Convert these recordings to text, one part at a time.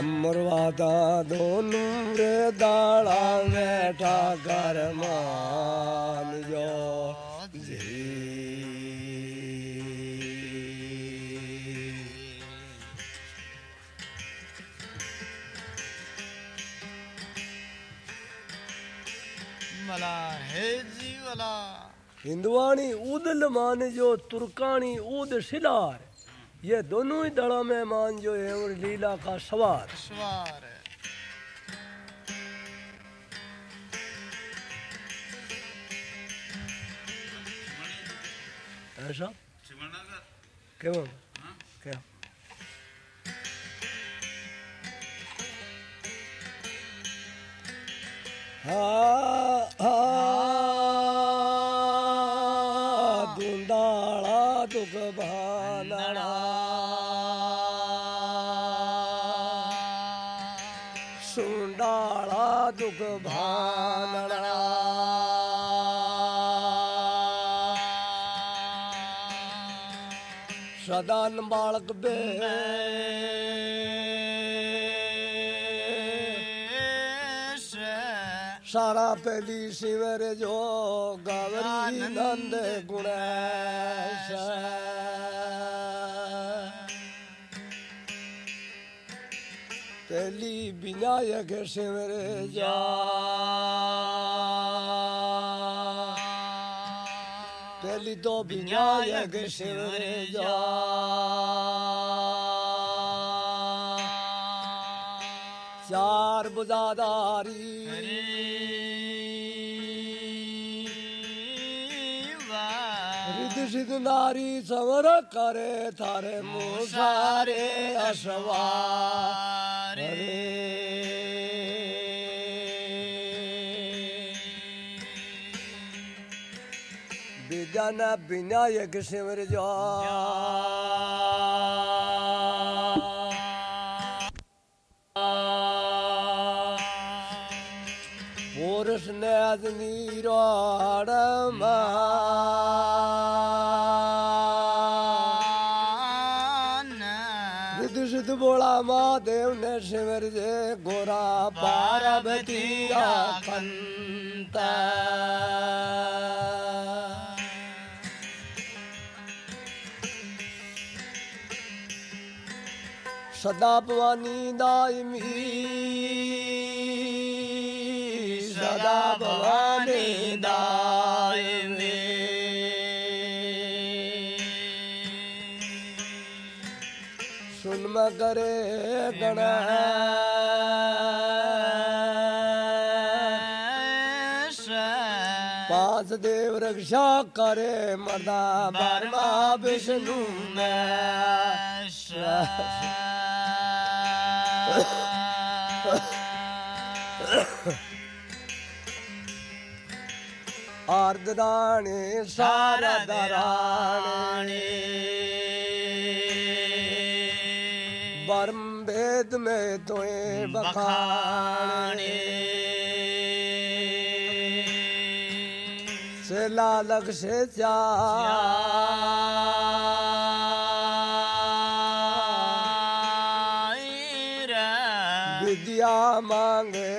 अमर वाधा हिंदवाणी उदल मानी जो तुर्काणी उद शिलार ये दोनों ही दड़ा में मान जो है और लीला का सवार। सवार है। ऐसा? क्यों? क्या? हाँ। हाँ। सदान बालक बे सारा पहली शिवर जो गवरी नंद गुणेश पहली विनायक शिवर जा पहली तो विनायक शिवर जा। चार बुजादारी सिद्ध नारी समर करे थारे मुसारे अशवार विद्याना विनायक शिवर जा। पुरुष ने आदमी रोड़मा रिद सिद्ध बोला महादेव ने शिवर जे गोरा पार्वती कंता सदा भवानी दायमी सदा भवानी दायमी सुन म करे गण पाँच देव रक्षा करे मर्दा बर्मा विष्णु में आर्द्राणी शारद राणी बर्म भेद में तोए बखाने से लालक से विद्या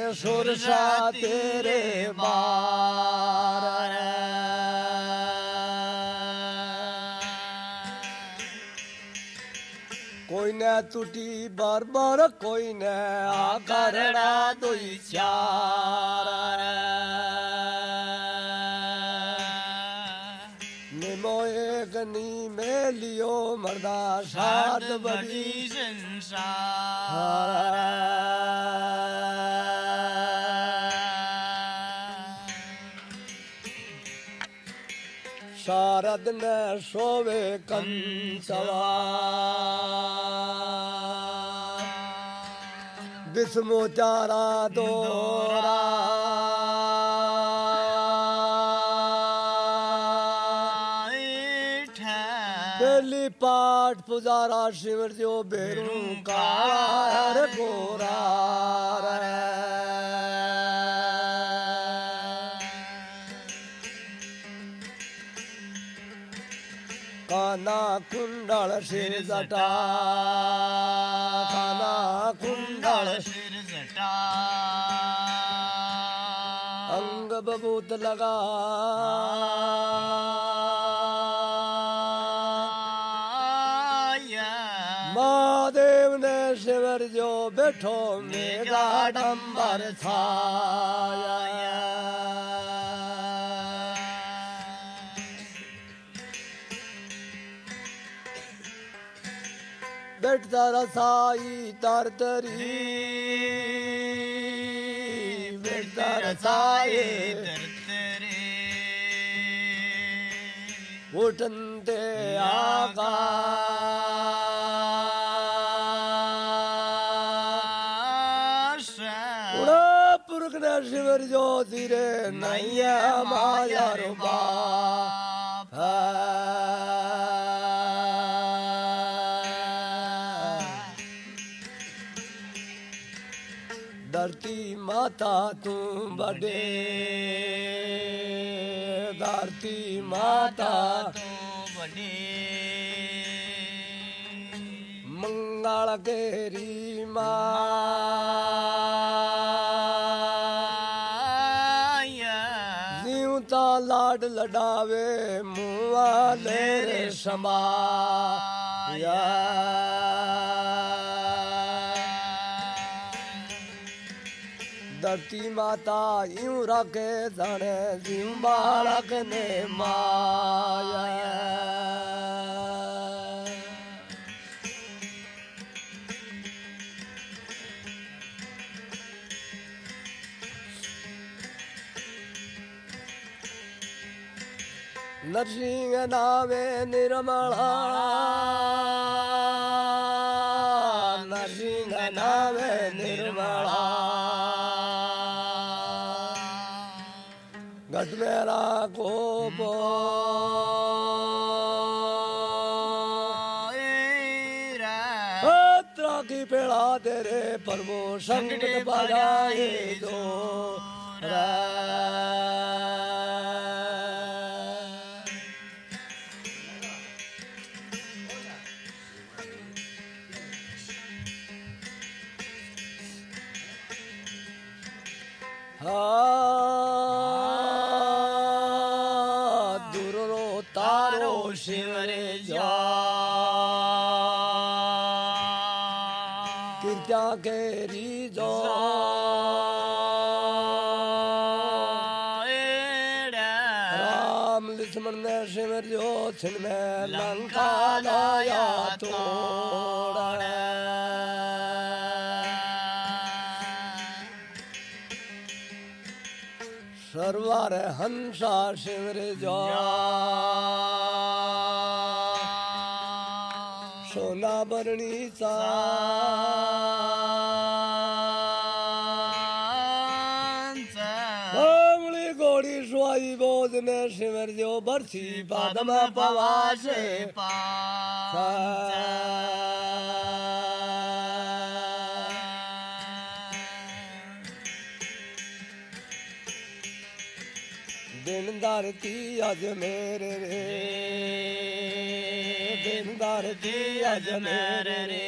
मांगे सुरसा तेरे बार कोई न टूटी बार बार कोई न आकरड़ा दुई चार निमोए गनी में शारद न सोवे कंसवा विस्मो चारा दोरा। पाठ पुजारा शिवर जो बेरू कार गोरा खाना कुंडल सिर जटा। खाना कुंडल सिर जटा। अंग बबूत लगा। महादेव ने शिवर जो बैठो मेगा डम्बर छाया। बैठता रसाई तरतरी बैठता रसाई उठनते आका उड़ा पुरख ने शिवर जो धीरे नैया माया रूपा धरती माता तू बड़े धरती माता मंगल केरी जीवता लाड लडावे मुआ ले रे समाया धरती माता यूँ रखे धने जीव बालक ने माया नरसिंह नावे निर्मला नरसिंह नावे मेरा गोबो की पेड़ा तेरे प्रभु संकट बजाए दो कृत्या केरी जो राम लक्ष्मण ने शिवर जो छिन में लंका जो बरसी पादम पवासे दिन धरती अज मेरे रे दिन धरती अज मेरे रे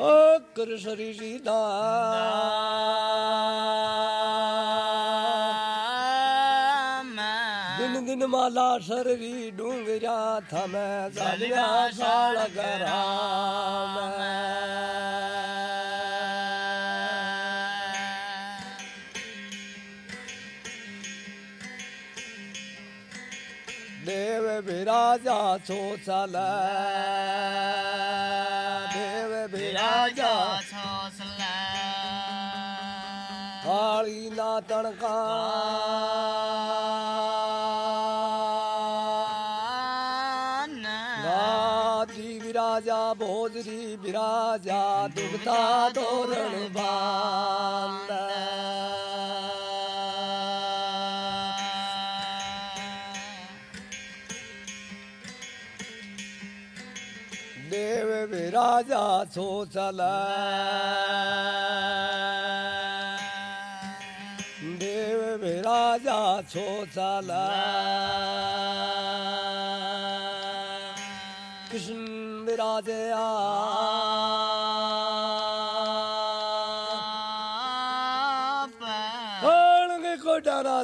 ओ कृष्ण सीता दिन दिन माला सररी डूंगरा थमे जलिया साल देव विराजा सो चल देव विराजा काली ना तणका भोजरी विराजा दुगता तोरण बाँध देव विराजा सो चल देव विराजा राजा छो साला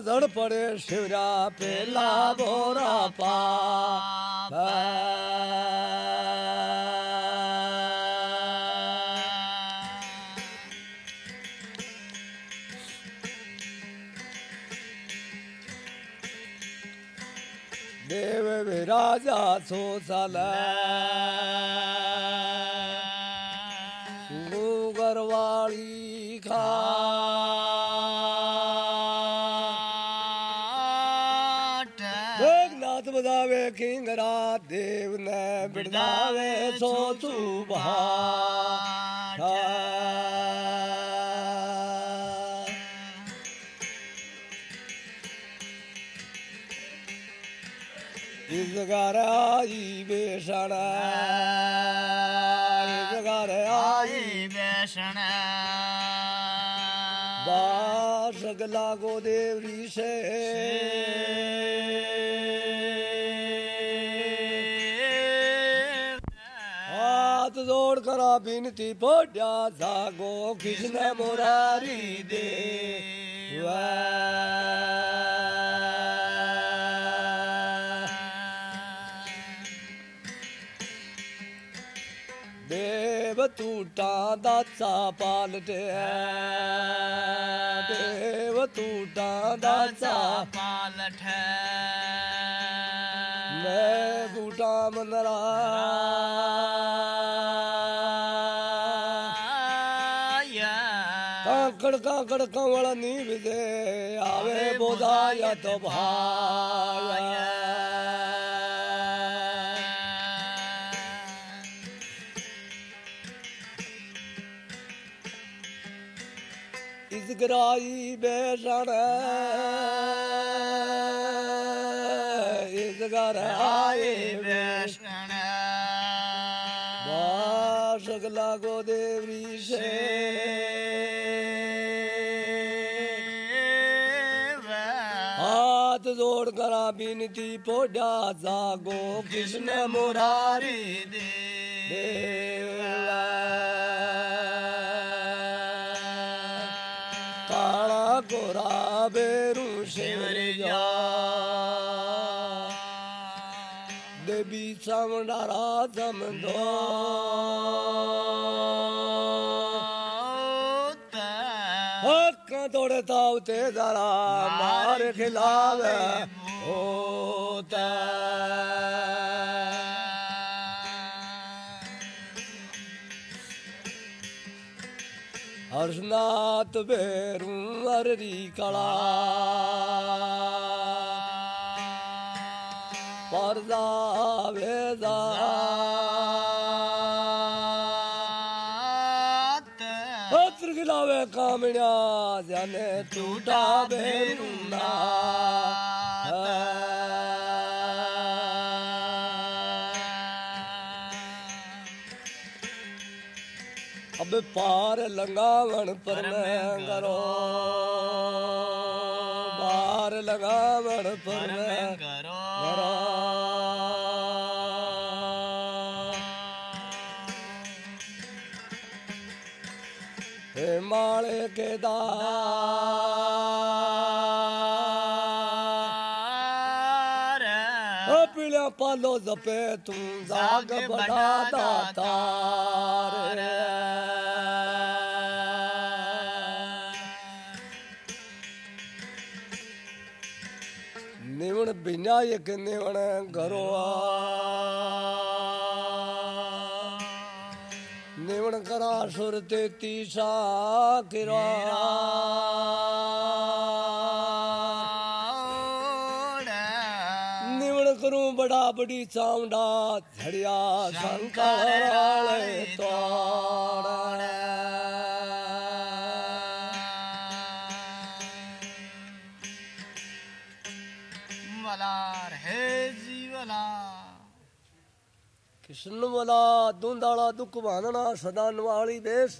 झड़ पड़े शिवरा पेला बोरा पा देव विराजा सो साला। गरवाली बिड़ावे सो तू इस घर आई बेसण इस घर आई बास लागो देवरी से हाथ Shakti Bodha Zago Krishna Murari Deva Deva Tuta Datsa Palate Deva Tuta Datsa Palate Deva Tuta Datsa Palate काकड़ काकड़ कंवल नीव दे आवे बोधाया तो भाया इस गराई बेसण इस घर आए बेसण बासक लागो देवरी से करा बिनती पोडा जागो कृष्ण मुरारी काला गोरा बेरू शिवर जा देवी चामुंडारा जमदो हक्का तोड़े तावते जरा मार खिलावे। होता हर्षनाथ बेरू अररी कला परदा वेदा पत्र खिलावे कामण्या जाने टूटा बेरू ना अब पार लंगावण पर मैं करो पार लगावण पर मैं करो हे माले के दा ओ पीला पालो विनायक निवण घरो निवण करा सुर तेती सा किरा। निवण करूँ बड़ा बड़ी चावड़ा झड़िया शंकर तोड़। मलार हे जीवला कृष्ण वाला दूंदाला दुख भानना सदा नवाली देश।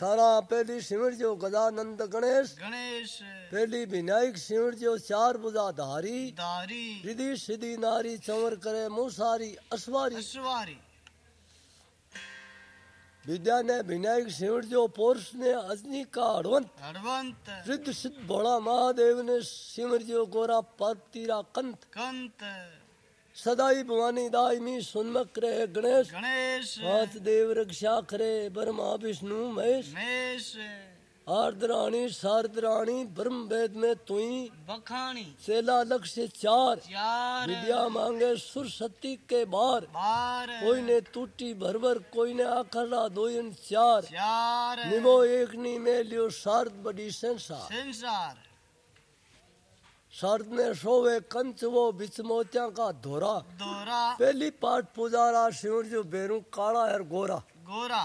सारा पहली सिमर जो गजानंद गणेश। गणेश। पहली विनायक सिमर जो चार बुझा धारी। धारी। रिधि सिद्धि नारी चंवर करे मुसारी असवारी। अश्वारी विद्या ने विनायक सिमर जो पोर्स ने अजनी का हड़वंत हड़वंत सिद्ध सिद्ध भोला महादेव ने सिमर जो गोरा पातीरा कंत कंत सदाई भवानी दायमी सुनमक रहे गणेश गणेश महेश देव आर्द्राणी शारद्राणी ब्रह्म वेद में तुई बखानी सेला लक्ष्य चार चार। विद्या मांगे सुर सती के बार। बार। कोई ने टूटी भरभर कोई ने आखरा दो इन चार। चार। निमो एक नी में लियो शारद बड़ी संसार। संसार। शारद ने सोवे कंच वो बिच मोतिया का धोरा। दोरा पहली पाठ पुजारा शिव जो बेरू काला है गोरा। गोरा।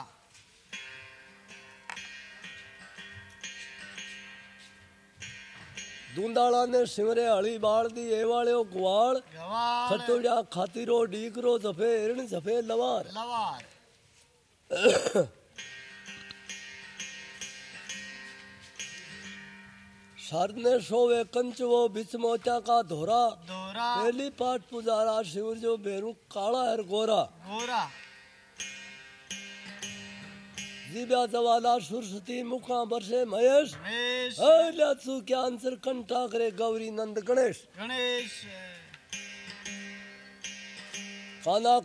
दूंदाला ने सिमरे हली बाल दी ए वाले ग्वाल। खतोड़ा खातिरो डीकरो जफे हिरण जफे लवार। लवार। शारद ने सोवे कंच वो बिच मोतिया का धोरा। पहली पाठ पुजारा शिव जो बेरू काला है गोरा। गोरा। बरसे महेश नंद गणेश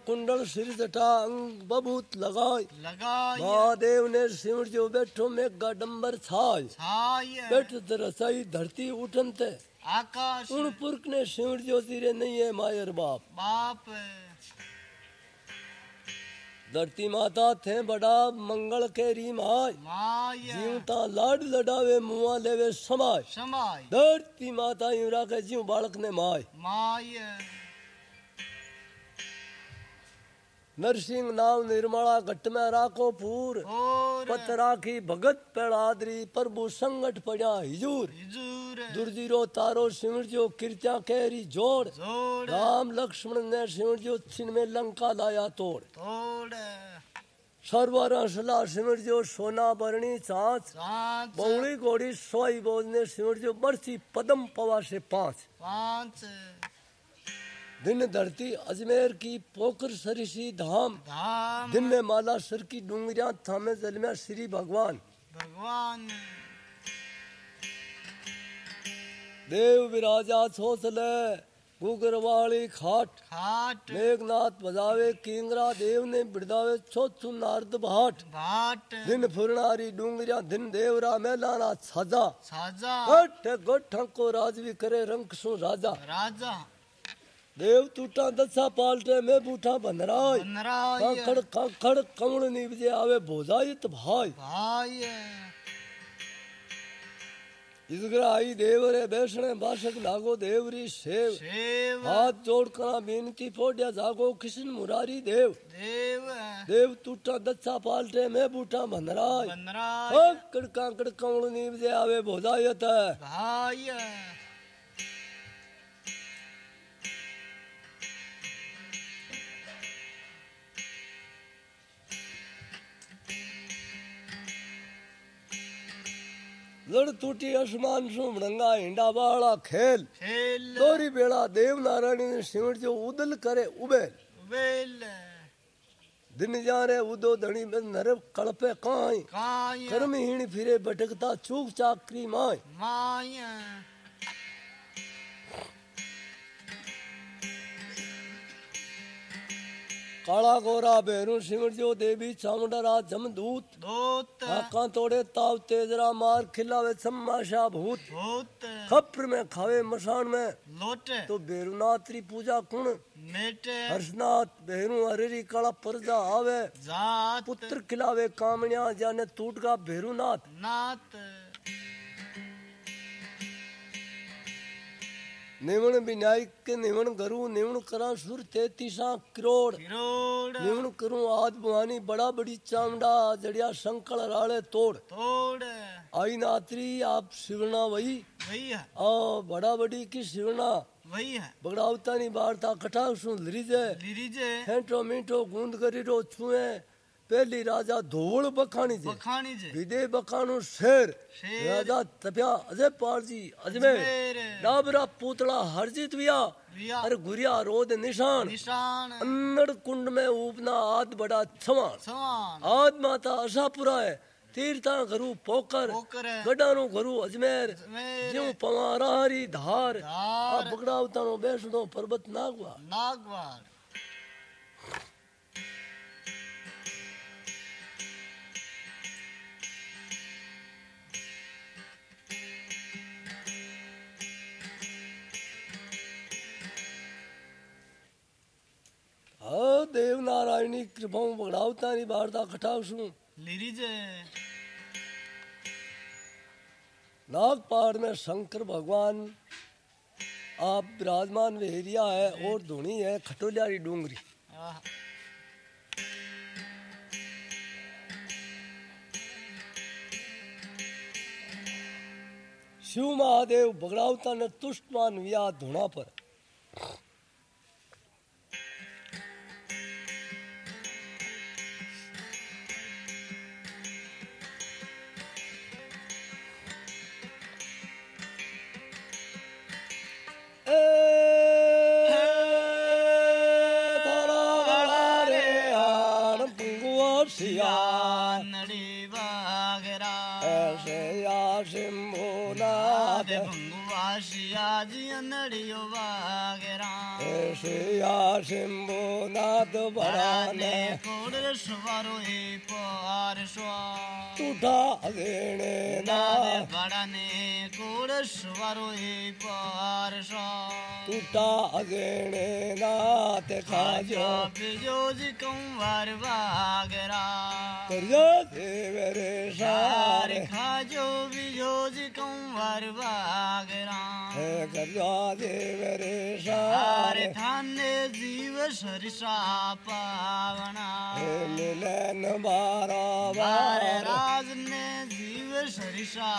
कुंडल सिर जटा अंग बबूत लगाए लगाय महादेव ने सिमर जो बैठो में गडम्बर छाय छाय बैठ रसाई धरती उठन ते आकाश उन पुरख ने सिमर जो तीरे नहीं है मायर बाप बाप धरती माता थे बड़ा मंगल के री माय जीवता लाड लडावे मुआ लेवे समाय समाय धरती माता यूरा के जीव बालक ने माय माय नरसिंह नाम निर्मला घट में राखो पूर पत राखी भगत पेड़ादरी प्रभु संगठ पड़ा हिजूर। दुर्जीरो तारो सिमर जो किरत्या केरी जोड़। राम लक्ष्मण ने सिमर जो छिन में लंका लाया तोड़। तोड़। सरवर असला सिमर जो सोना बरणी चांच। बौड़ी घोड़ी सोई बोझ ने सिमर जो बरसी पदम पवा से पाँच। पाँच। दिन धरती अजमेर की पोखर सरिसी धाम। धाम। दिन में माला सर की डूंगरिया थामे जल में श्री भगवान। भगवान। देव विराजा छोसले गुगर वाली खाट। खाट। मेघनाथ बजावे किंगरा देव ने बिड़दावे छोथु नारद भाट। भाट। दिन फुरनारी डूंगरिया दिन देवरा मेलाना साजा। साजा। गठ गोठ को राजवी करे रंग सु राजा। राजा। देव टूटा दसा पालटे में बूठा बनराय। बनराय। काखड़ काखड़ कमल निवजे आवे भोजायत भाई भाई इसगरा आई देवरे बैसणे बासक लागो देवरी सेव हाथ जोड़ करा बेनती फोड़िया जागो कृष्ण मुरारी देव। देव। देव टूटा दच्छा पालटे में बूटा बनराय। बनराय। कड़का कड़कमण नीव जे आवे भोजायत है भाई लड़ टूटी आसमान सु मृंगा हिंडा बाला खेल। दोरी बेड़ा देव नारायण ने सिमट जो उदल करे उबेल। दिन जा रे उदो धनी में नरव कड़पे काई। कर्महीन फिरे भटकता चूक चाकरी माय माय काला गोरा बेरू सिमट जो देवी चामुंडरा जमदूत दूत। आका तोड़े ताव तेजरा मार खिलावे सम्माशा भूत भूत। खप्र में खावे मसान में। लोटे। तो बेरुनाथ री पूजा कुण? मेट। हर्षनाथ बेरू हरेरी काला परजा आवे। जात। पुत्र खिलावे कामणिया जाने टूट का भेरुनाथ। नात। निवण विनायक निवण करूँ निवण करा सुर तेतीसा करोड़ निवण करूँ आज भवानी बड़ा बड़ी चामड़ा जड़िया संकल राले तोड़ तोड़ आई नात्री आप शिवना वही वही है ओ बड़ा बड़ी की शिवना वही है बगड़ावता नहीं बार था कटा सुन लिरिजे लिरिजे हेंटो मिंटो गूंद करी रो छुए પહેલી રાજા ધોવળ બખાણી છે બખાણી છે વિદે બખાણું શેર શેર. રાજા તપ્યા અજય પારજી અજમેર અજમેર. ડાબરા પૂતળા હરજીત વિયા વિયા. અરે ગુરિયા રોદ નિશાન નિશાન अन्नड़ कुंड में उपना आद बड़ा छवान સવાન आद माता आशापुरा है तीर्था घरू पोकर પોકર ગડાનું ઘરું અજમેર અજમેર. જેવું પવારારી ધાર આ ધાર. બગડાવતાનો બેસણો પર્વત હા દેવનારાયણની કૃપા હું બગડાવતાની વાર્તા કટાવશું લીરીજે नागपाड़ में शंकर भगवान आप विराजमान वेरिया है और धुनी है खटोलियारी डूंगरी આહ, शिव महादेव बगड़ावता ने तुष्टमान विया धुना पर பரானே சுவருய் பார் சுவா துடா வேணே படனே सुवरो एक पारसा टूटा अगेणे नाथ खाजो। बिजो कुंवर बागरा। करियो देवरे सार खाजो बिजो जी कुंवर बागरा। करियो देवरे सार थाने जीव सरसा पावना। मिलन बारा। बार राज ने जीव सरिषा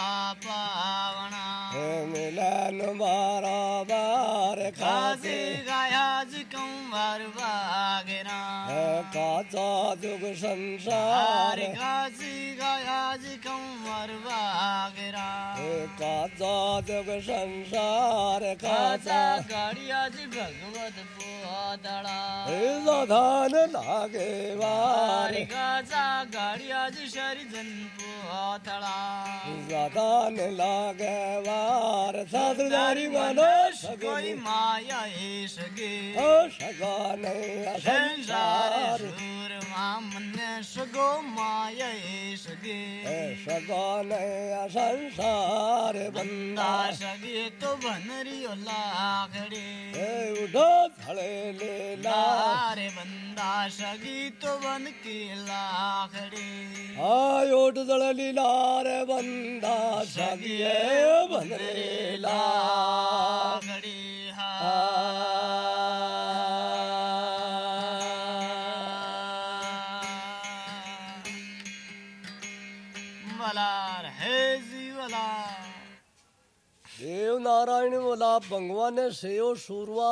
पावना हे मिलन बाराबार खासी गायाज कुमार बागेना। हे काचा दुग संसार। कासी गायाज कुमार बागेना। हे काचा दुग संसार काचा। गाड़ियाज भगवत पोदड़ा हे सधान लागे वार। काचा गाड़ियाज शरीजन पोदड़ा सदान लागवार साधुदारी वालो सगोई माया एश गे ओ सगान संसार सुरमा सामन्य सगो माया सगे सगोलया संसार बंदा सगे तो बनरियो लागड़े उठो धड़े ले लारे बंदा सगी तो बन के लाखड़े आय उठ दड़ली लारे बंदा सगी बनरे लागड़े हा देव नारायण वाला भगवान सेयो सूरवा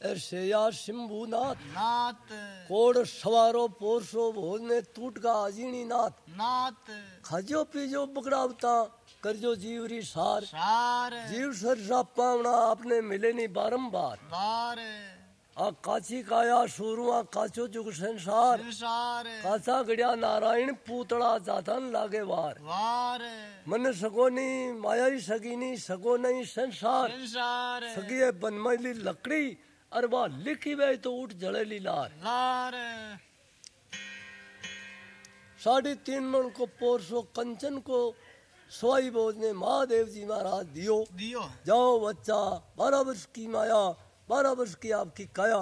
सेया शंभु नाथ। नाथ कोड़ सवारो पोरसो भोज ने टूट का अजीणी नाथ। नाथ। खजो पीजो बगड़ावता करजो जीवरी सार। सार। जीव सर सा पावना आपने मिले नहीं बारंबार। बार। आकाशी काया सूरवा काचो जुग संसार काचा गड़िया नारायण पूतड़ा जातन लागे वार। वार। मन सको नहीं माया ही सगी नहीं सको नहीं संसार। सगी है बनमैली लकड़ी अरवा लिखी वे तो उठ जड़ेली लार। साढ़े तीन मन को पोरसो कंचन को स्वाई बोझ ने महादेव जी महाराज दियो। दियो। जाओ बच्चा बारह वर्ष की माया बारह वर्ष की आपकी काया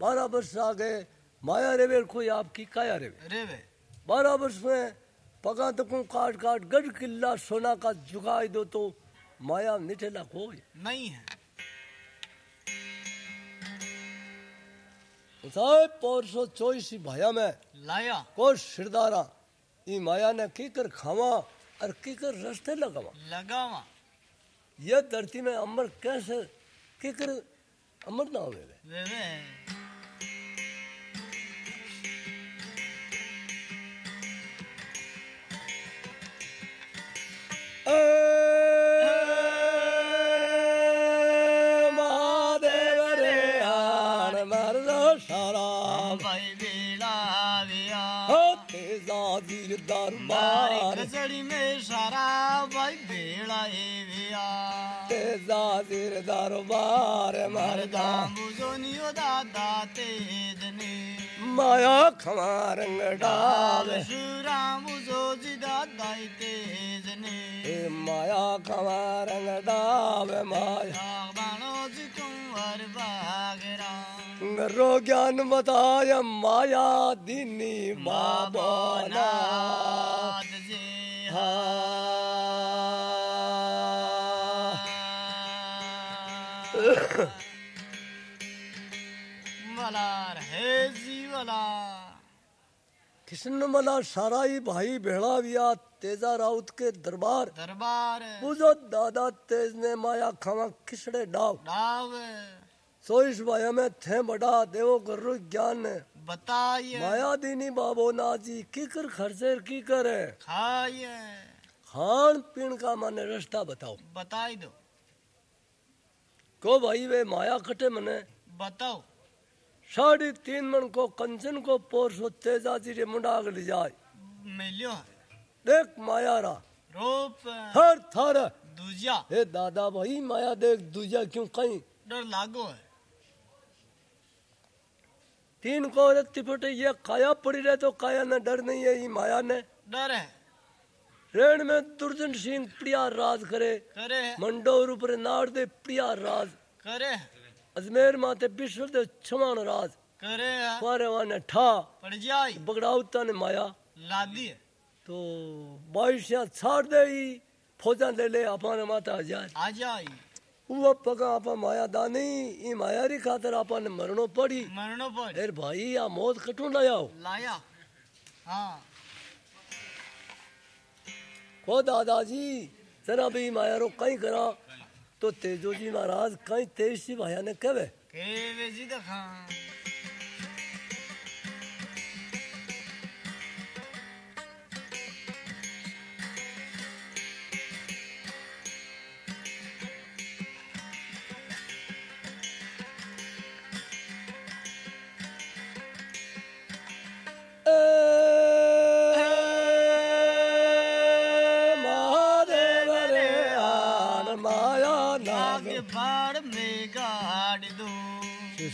बारह वर्ष आ गए माया रेवे कोई आपकी काया रेवे रेवे बारह वर्ष में पगा तक काट काट गढ़ किला सोना का जुगा दो तो माया निठेला कोई। नहीं है। साहब पौरसो चौबीस भाया में। लाया। को सिरदारा ई माया ने की कर खावा और की कर रस्ते लगावा। लगावा। यह धरती में अमर कैसे की कर अमर नाम है वे वे महादेव रे आन मर्द शराब भाई बेड़ा विया हो तेजा दिल मारी दरबार खजड़ी में सारा भाई बेड़ा दिल दरबार मर्दा मुझो नियो दादा तेज ने। माया खमारंग डाल। सुरा मुझो जी दादा तेज ने। ए माया खमारंग डाल माया। बाणो जी कुंवर बागरा रो ज्ञान बताय माया दीनी बाबा नाथ। जी मलार है कृष्ण मला साराई भाई भेड़ा विया तेजा राउत के दरबार। दरबार। बुझो दादा तेज ने माया खावा खिसड़े डाव। डाव। सोईस भाया में थे बड़ा देवो गुरु ज्ञान। ने बताइए। माया दीनी बाबो नाजी की कर खर्चे की करे? खाइए। खान पीन का माने रास्ता बताओ। बताई दो। को भाई वे माया कटे मने। बताओ। साढ़े तीन मन को कंचन को पोर सो तेजा जी रे मुंडा ले जाए। मिलियो देख माया रा। रूप हर थार। दूजा हे दादा भाई माया देख दूजा क्यों कहीं? डर लागो है। तीन को रत्ती फटे ये काया पड़ी रहे तो काया ने डर नहीं है ये माया ने। डर है। रेण में दुर्जन सिंह प्रिया राज करे। करे। मंडोर ऊपर नाड़ दे प्रिया राज। करे। अजमेर माते विश्व दे छमान राज। करे। है वाने ठा। पड़ जाई बगड़ाउता ने माया। लादी। तो बाईसिया छाड़ दे ही फौजा ले ले अपने माता आ जाए आ जाई। वो पगा आपा माया दानी ई माया री खातर आपा ने मरणो पड़ी। मरणो पर अरे भाई आ मौत कटू लाया लाया। हाँ। को दादाजी, जरा भी माया रो कहीं करा। तो तेजो जी महाराज, कहीं तेज सी भाया ने कहे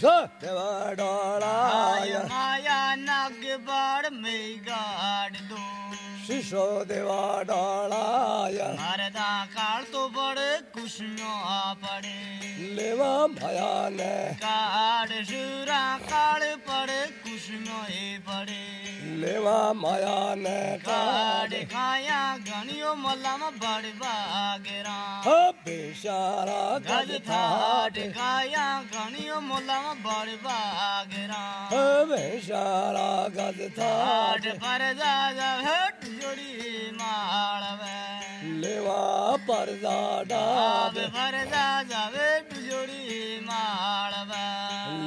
सत्यवा आया डोलाया माया नाग बाढ़ में गाड़ दो शिशो देवा डोलाया मरदा काल तो बड़े कुशनो पड़े लेवा माया ने काड़ सुरा काल पड़े कुशनो ही पड़े लेवा माया ने काड़ खाया बेचारा गज थाट खाया घणियो मलम बड़ बागरा बेशारा गज थाट पर दादा हट जोड़ी मालवे लेवा पर डाब पर दादा जोड़ी मालवे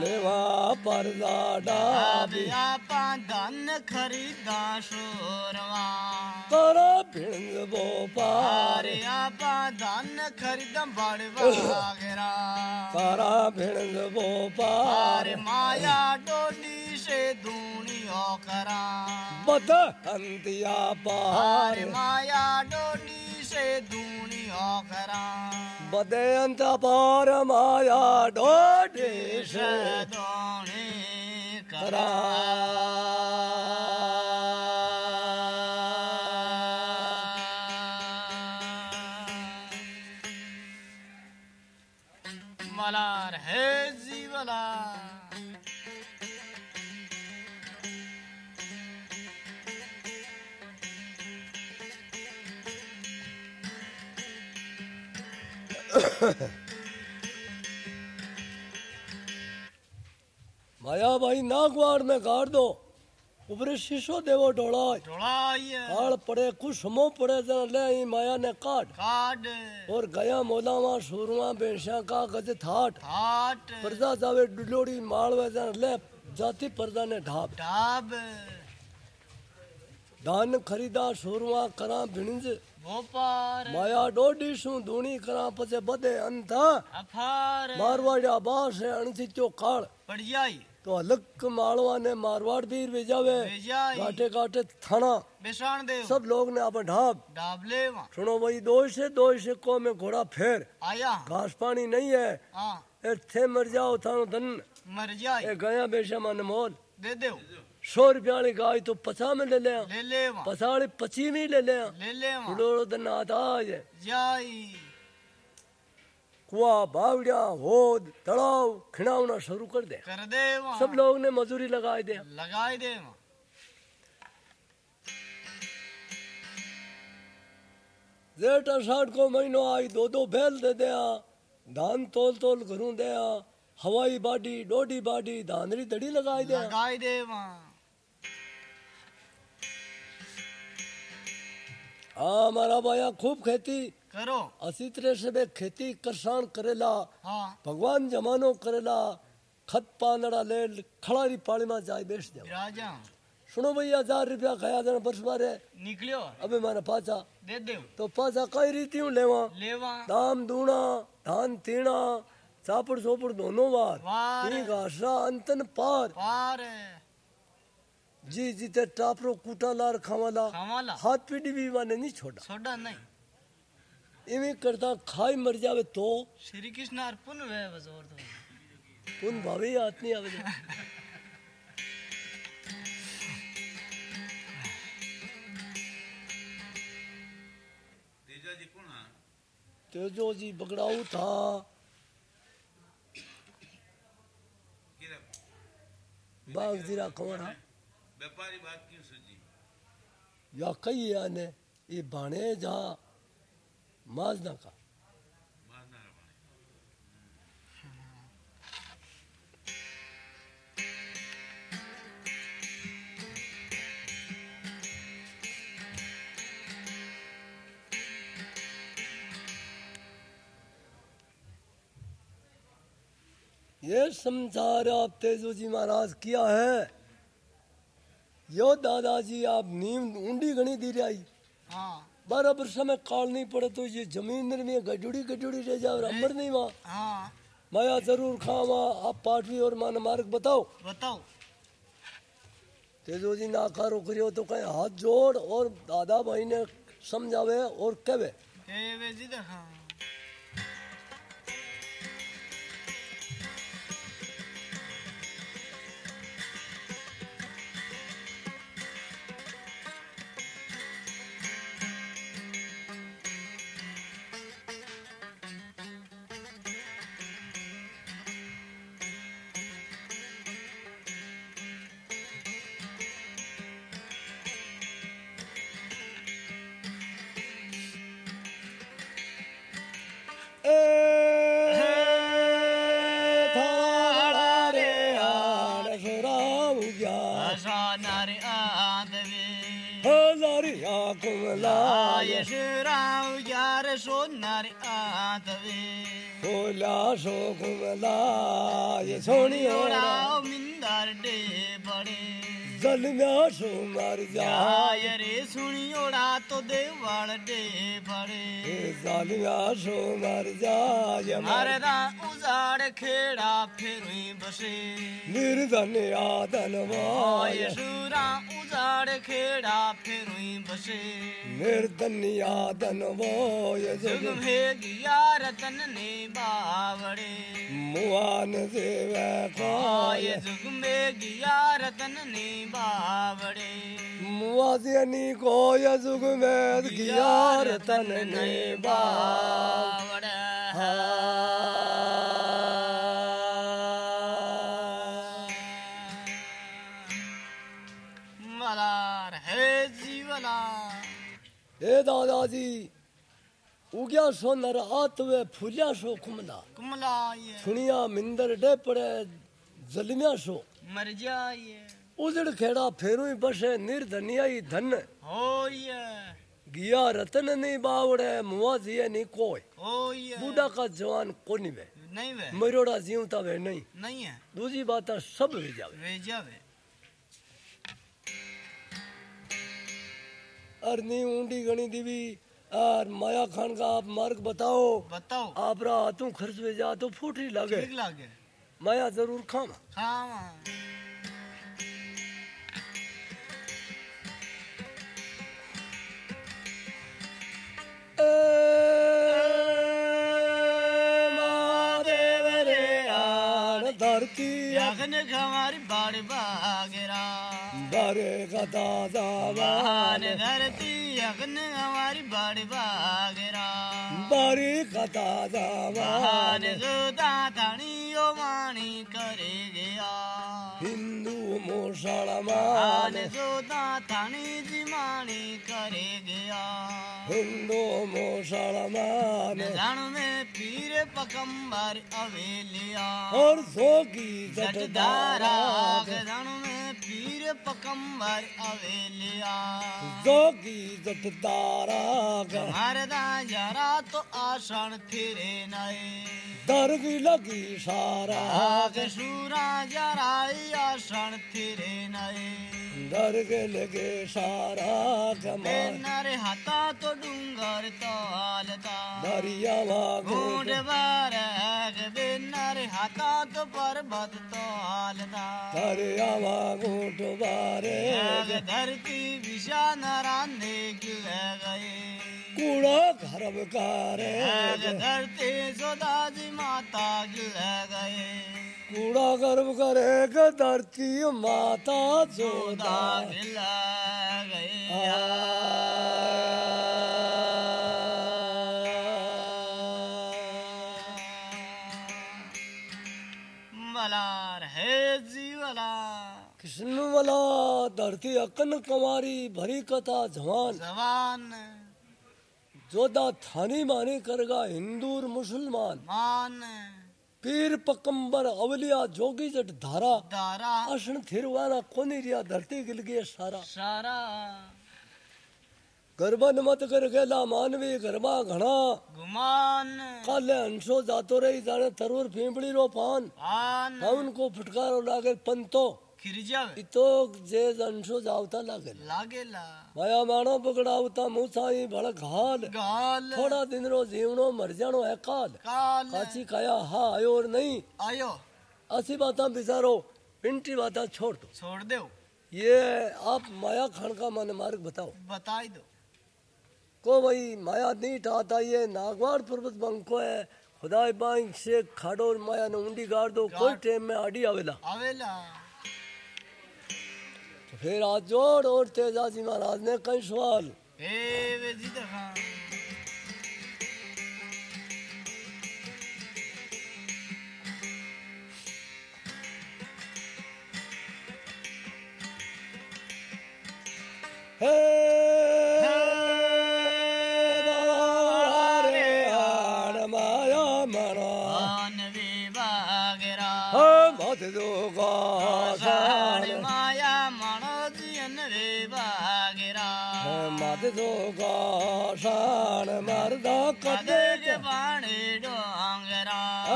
लेवा परदा आप डाब आपा धन खरीदा शोरवा करा भिंग बोपार अरे आपा धन खरीदा बड़ बागेरा करा भिंग बोपार अरे माया डोली से से दूनी करा बदे अंत पार माया डोडे से दूनी करा माया भाई नागवाड़ में गाड़ दो। ऊपर शीशो देवो ढोलाइए हाल पड़े कुछ समो पड़े जना ले आई माया ने काट काट और गया मोलावा सूरवा बेशा का गज थाट। ठाट प्रजा जावे डुलोड़ी मालवे जना ले जाति प्रजा ने ढाप ढाब। धान खरीदा सूरवा करा भिणज। धूणी करा पछे बदे अंधा अफार। मारवाड़ा बास है अणथी चो काल पड़ जाई तो हलक मालवा ने मारवाड़ बीर भेजावे भेजाई घाटे घाटे थाना बेसाण देव। सब लोग ने अपन ढाप ढाब ले सुनो भाई दो से दो से को में घोड़ा फेर। आया घास पानी नहीं है। थे मर जाओ थानो धन। मर जाई। ए गया बेशा मन मोल। दे देव। सौ रुपया वाली गाय तो पचा में ले लिया। ले ले पचा वाली पची में ले लिया। ले उड़ोड़ो है कुआ बावड़िया होद तलाव खिड़ावना शुरू कर दे कर दे सब लोग ने मजूरी लगाई दे। लगाई दे जेठ अषाढ़ को महीनो आई दो दो बैल दे दिया। धान तोल तोल घरों दिया। हवाई बाडी डोडी बाडी धानरी दड़ी लगाई दे लगाई दे वहाँ। हाँ हमारा भाया खूब खेती। करो। असी तरह से बे खेती करसान करेला हाँ। भगवान जमानो करेला खत पानड़ा ले खड़ारी पानी में जाए बेच दे सुनो भैया हज़ार रुपया खाया देना बरस बारे निकलियो। अबे मैंने पाचा। दे देव तो पाचा कई रीति हूँ लेवा? ले वहाँ दाम दूना धान तीना चापड़ चोपड़ दोनों बार। ई घासा अंतन पार। पार। जी जीते टापरो कूटा लार खावाला। खावाला? हाथ पीढ़ी भी माने नहीं छोड़ा। छोड़ा नहीं। इवे करता खाई मर जावे तो श्री कृष्ण अर्पण वे बजोर तो। उन भावे हाथ नहीं आवे। तेजा जी जी बगड़ाऊ था। बाग जीरा कौन व्यापारी बात क्यों या कई आने ये बाणे जा माजना का ये संसार आप तेजो जी महाराज किया है? यो दादाजी आप नीम ऊंडी गणी दी रही। हाँ। बारह वर्ष में काल नहीं पड़े तो ये ज़मीन में गजुड़ी गजुड़ी रह जाओ अमर नहीं वहाँ हाँ। माया ज़रूर खावा आप पाठवी और मान मार्ग बताओ। बताओ। तेजो जी नाकारो करियो तो कहीं हाथ जोड़ और दादा भाई ने समझावे और कहवे ए बोला सो कुमला ये सोनी ओरा ओराव मिंदर डे बड़े जलम्या सो मर जा। आय रे सुनी ओड़ा तो देवाल डे ए जालिया सो मर जा ये मर मरदा उजाड़ खेड़ा फिरुई बसे। निर्धन आदन आय वाय सुरा उजाड़ खेड़ा फिरुई बसे। निर्धन आदन वाय जुग। भेगिया रतन ने बावड़े। मुआन देव काय जुग में गिया रतन ने बावड़े को यजुग में गियार तन ने बाव बावड़े। मलार है जीवला हे दादाजी उग्या सो नर आतवे फुल्या सो कुमला। कुमला ये। सुनिया मिंदर डे पड़े जलम्या सो। मर जाइए। उजड़ खेड़ा फेरू ही बसे निर्धनिया ही धन होइए। गिया रतन नहीं बावड़े मुआ जिए नहीं कोई बूढ़ा का जवान कोनी वे। नहीं वे। मरोड़ा जीवता वे नहीं। नहीं है। दूसरी बात है सब वे जावे। वे जावे। और नी ऊंडी गणी दीवी। और माया खान का आप मार्ग बताओ। बताओ। आप रा हाथों खर्च में जा तो फूटी लगे। ठीक लागे। माया ज़रूर खामा खावा। महादेव रे आन धरती यगन खमारी बाड़ी बागेरा बारे का दादा बहान धरती यगन हमारी बाड़ी बागेरा बारी का दादा बहान जोदा थानी मानी करे गया। हिंदू मुसलमान। जोदा थानी जी मानी करे गया। हिंदू मुसलमान। रण में पीर पकम्बर अवेलिया। और सो की जटदारा। रण में पीर पकम्बर अवेलिया। जोगी जटदारा मरदा जरा तो आसन फिरे नए। दरगी लगी सारा। सूरा जराई आसन फिरे नए। दरग लगे सारा जमान बेनर हाथा तो डूंगर तो हालता। दरिया घूंड वागो बारग बेनर हाथा तो पर्वत तो हालता। दरिया वागो बारे धरती विषा नराने गिर गए। कूड़ा खरब करे। आग धरती सोदाजी माता गिर गए। कूड़ा गर्व करे के धरती माता जोदा गिर गए। है जीवला। कृष्ण वाला धरती अकन कुमारी भरी कथा जवान। जवान। जोधा थानी मानी करगा हिंदू और मुसलमान। मान। पीर पकंबर अवलिया जोगी जट धारा। दारा असन थिरवाना कोनी रिया धरती गिल गई सारा। सारा। गर्भन मत कर गेला मानवी गरबा घना गुमान। काले हंसो जातो रही जाने तरूर फींपड़ी रो पान। आन हम को फटकारो लागे पंतो। थोड़ा दिन रो जीवनो मर जानो है काल। काल। काची काया हा आयो और नहीं। आयो। ऐसी बातें बिचारो पिंटी बातें छोड़ दो। छोड़ दो ये आप माया खान का मन मार्ग बताओ। बताई दो। को भाई माया नहीं ठाता ये नागवार पर्वत बंको है। खुदाई बाई से खाडो माया ने उंडी गाड़ दो। कोई टाइम में आड़ी आवेला। आवेला। फिर आज जोड़ और तेजाजी महाराज ने कई सवाल ए वे जिद खान हे रे आन माया मना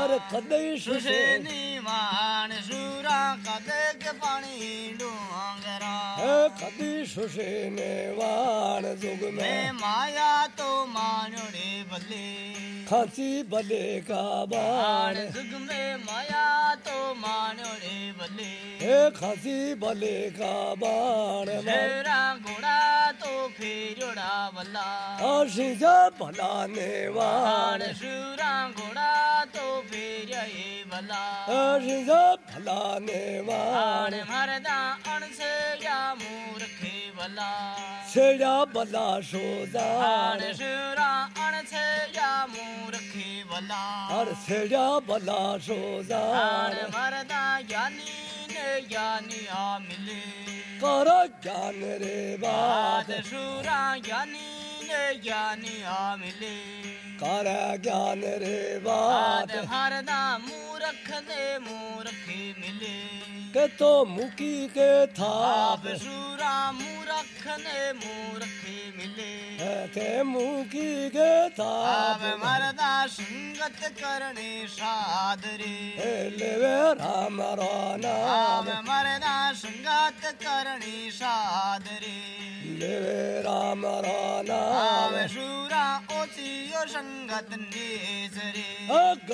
डोंगरा अरे कदे सुसे सुसेनी मान सूरा कदे के पानी डोंगरा। है कदी सुसे ने वाण जुग मैं। माया तो मानोड़े बल्ले खांसी बले का बाण। जुग में माया तो मानोड़े बल्ले हे खांसी बले का बाण। शेरा घोड़ा तो फेरोड़ा बल्ला आशीजा भलाने वाण। आन सूरा घोड़ा तो फेरे बल्ला आशीजा भलाने आन वाण मरदा अण से या मूर्खे बल्ला सेड़ा बला सोदान आन सूरा अण से या मूर्खे बल्ला हर सेड़ा बला आन सोदान मरदा ज्ञानी ने ज्ञानी आ मिले ज्ञानी आ मिले। कर ज्ञान रे बात हर मरदा मूर्ख ने मूर्ख मिले। के तो मुकी के था सूरा मूर्ख ने मूर्ख मिले। के मुकी के थाप मरदा संगत करने सादरे। हे लेवे राम रो आप नाम मरदा संगत करने सादरे। लेवे राम रो आप नाम सूरा ओतियो संगत नेसरे हड़द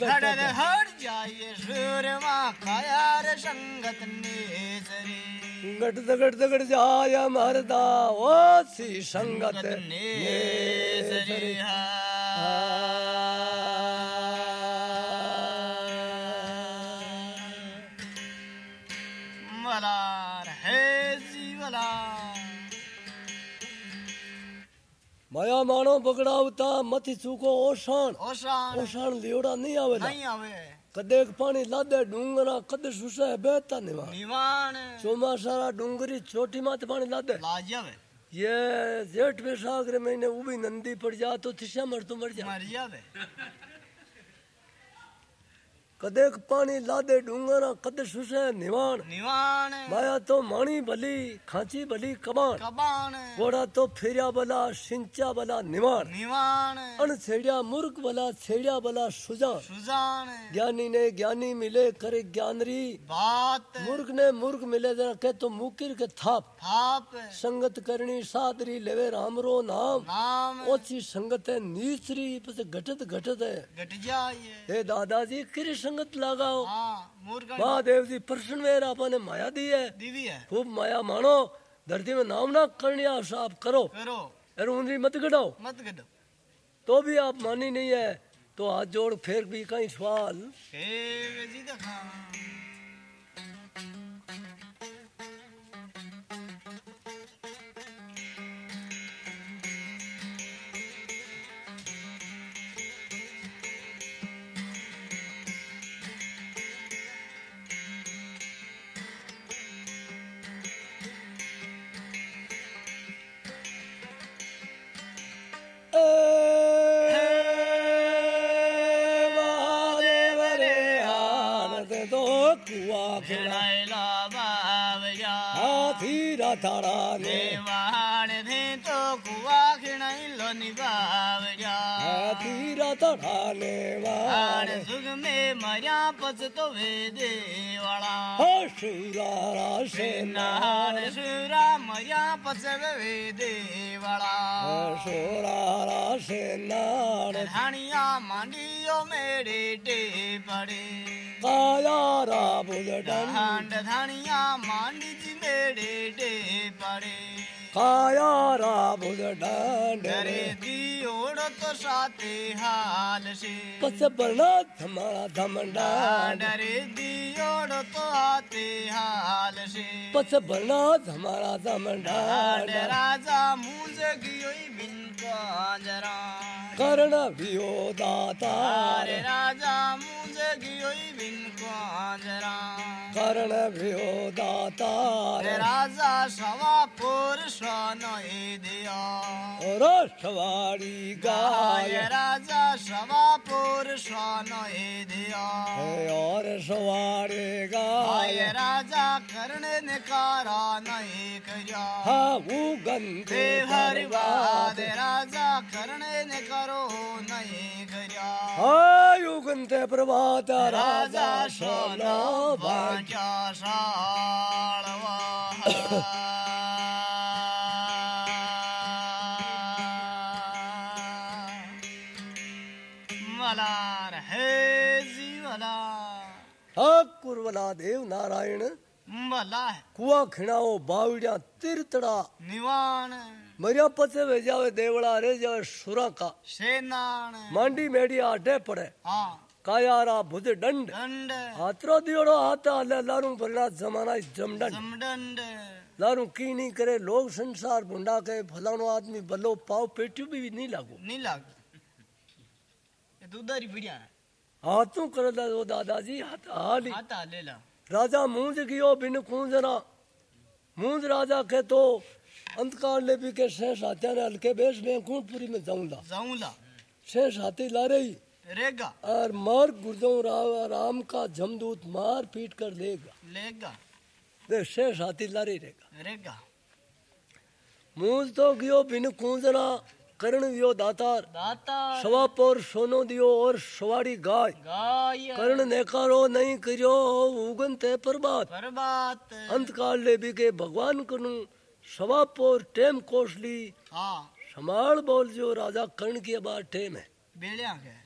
गटत हट जाइए सूरमा कायार संगत नेसरे। गटत गटत गट जाय मरदा ओ सी संगत नेसरे। नेसरी। मलार है जीवला। माया मानो बगड़ा बगड़ावता मथी चूको ओशान ओशान ओशान लियोड़ा नहीं आवे नहीं आवे। कदेक पानी लादे डूंगरा कद सुसे बेता निवा निवान। सोमा सारा डूंगरी छोटी मात पानी लादे। लाजवे ये जेठ बैसाख रे महीने उबी नंदी पड़ जा तो थिसा मर तो मर जा। मर जावे। कदे पानी लादे डूंगरा कद सुस निवान निवान माया तो माणी बली खांची बली कबान कबान घोड़ा तो फेरिया बला सिंचा बला निवान निवान अन छेड़िया मूर्ख बला छेड़िया बला सुजान सुजान ज्ञानी ने ज्ञानी मिले करे ज्ञानरी। बात। मूर्ख ने मूर्ख मिले जरा कह तो मुकिर के थाप। थाप। संगत करनी सादरी लेवे रामरो नाम। नाम। ओची संगत है नीचरी पसे घटत घटत है। घट जाए हे दादाजी कृष्ण संगत लगाओ। हाँ महादेव जी प्रश्न वेर आपने माया दी है। दीदी है। खूब माया मानो धरती में नाम ना करनी आप साफ़ करो। करो। अरे मत गड़ाओ मत गड़ाओ तो भी आप मानी नहीं है तो हाथ जोड़ फिर भी कहीं सवाल। कुआ खिला खिलाइला खिलाइलो निभावया हाथी रथारा ने वाण सुख में मर्या पस तो वे देवाला सुरारा सेना नान सुरा मर्या पस वे देवाला सुरारा सेना धानिया मांडियो मेरे टे पड़े काया रा हांड धानिया मांडी जी मेरे टे पड़े काया रा बुदडन डरे दी ओढ़ तो साथे हाल से। पस बना धमारा धमंडा डरे दी ओढ़ तो आते हाल से। पस बना धमारा धमंडा हांड राजा मुझ गियो बिन जरा कर्ण वियो दातार राजा मुझ कर्ण दातार अरे राजा सवा पुरुष नए दिया। रसवाड़ी गाय। राजा सवा पुरुष नए दिया। और सवारे गाय राजा करने निकारा नहीं करिया हाँ वो गंदे हरि बाद राजा करने ने करो नहीं करिया हाँ यू गंदे प्रभात राजा राजा सोना सोना बाजा साड़वा मलार है जीवला ठाकुर वाला देव नारायण। है कुआ खिणाओ बावड़िया तीर्थड़ा निवाण। मरिया पचे वे जावे देवड़ा रे जावे सुरा का सेनाण मांडी मेड़ी आटे पड़े। हाँ। कायारा भुज दंड। दंड। हाथरो दियोड़ो हाथ आले लारू बरड़ा जमाना जमडन समदंड लारू की नहीं करे लोग संसार भुंडा के फलानो आदमी बलो पाव पेट्यू भी नहीं लागू। नहीं लाग। ये ही बढ़िया है। हाथों कर दो दादाजी हाथ हाली आता ले ला। राजा मूंज गियो बिन कूंजना मूंज राजा के तो अंतकाल ले भी के शेष हाथिया ने हल्के बेस में कूटपुरी में जाऊँगा जाऊंला शेष हाथी ला रही रेगा और मार गुर्दों रा- राम का जमदूत मार पीट कर लेगा। लेगा। वे शेष हाथी लारी रहेगा। रेगा मूंज तो गयो बिन कूंजना करण वियो दातार। दाता सवा पोर सोनो दियो और सवारी गाय। गाय। कर्ण नेकारो नहीं करियो उगन ते परबात अंत काल ले भी के भगवान कनु। सवा पोर टेम कोसली हाँ। संभाल बोल जो राजा कर्ण की बात टेम है। के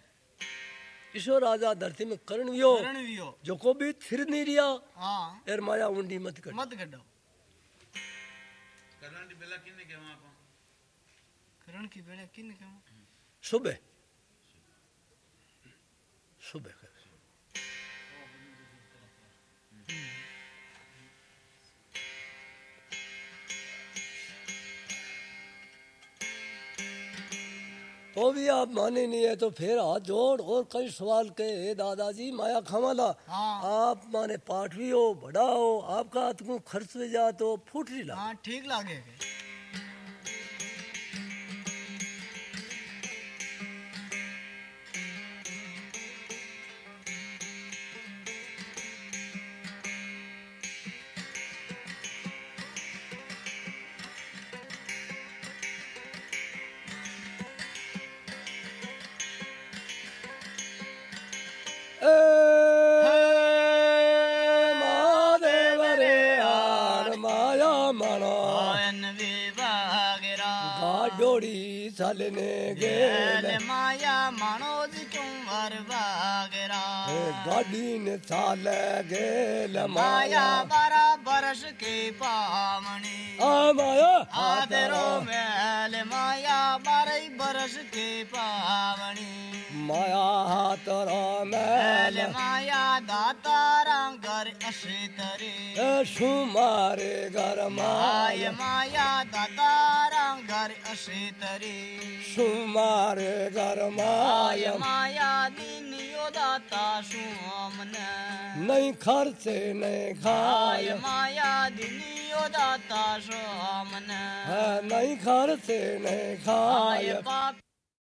ईश्वर राजा धरती में कर्ण वियो करण वियो जो को भी थिर नहीं रिया हाँ। एर माया उंडी मत कर मत गड्डो करण की बेला किने के वहाँ करण की बेला किन के सुबह। सुबह। तो भी आप माने नहीं है तो फिर हाथ जोड़ और कई सवाल के हे दादाजी माया खमाला हाँ। आप माने पाठ भी हो बड़ा हो आपका हाथ को खर्च में जा तो फूट रही ला हाँ ठीक लागे। ने गेल माया बारह बरस के पावनी। आ माया। आदरो मैल माया बारह बरस के पावनी। माया हाथरो मैल। माया दातारा घर अशतरे सुमारे घर माय माया दातारा घर अशतरे सुमारे घर माय माया माया दिनियो दाता सुमने। नहीं खर्चे नहीं माय खाय माया दिनियो दाता सुमने। है नहीं खर्चे नहीं खाय। आय पाप